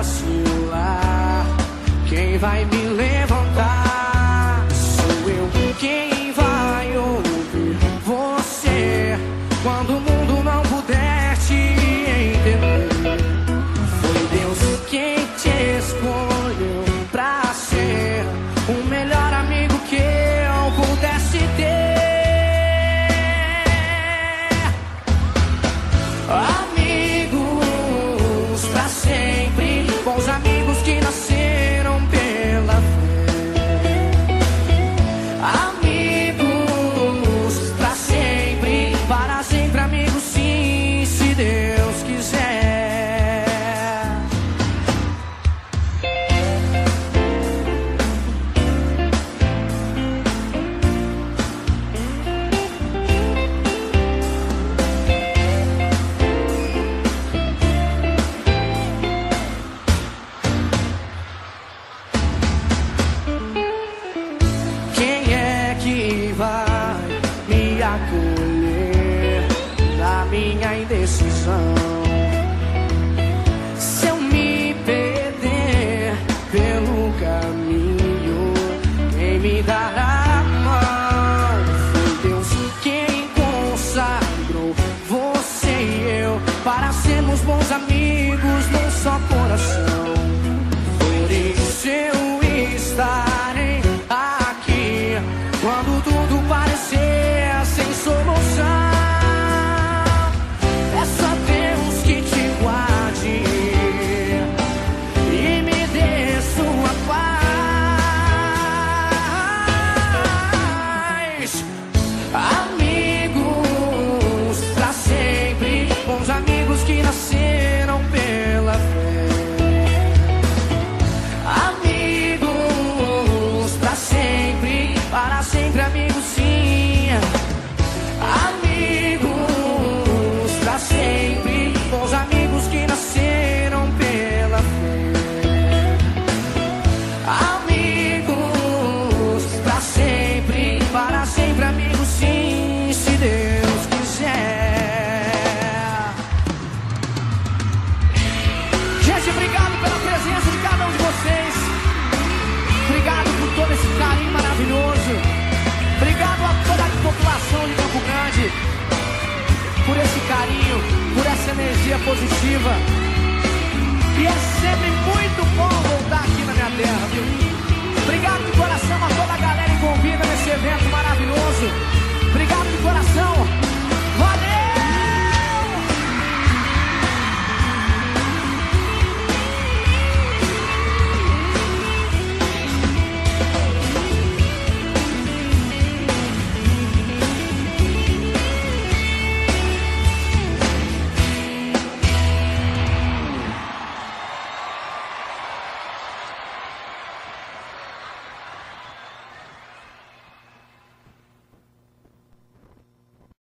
nosso lar. Quem vai me lembrar? minha indecisão. Se eu me perder pelo caminho, quem me dará a mão? Foi Deus quem consagrou você e eu para sermos bons amigos. energia positiva. E é sempre muito bom voltar aqui na minha terra.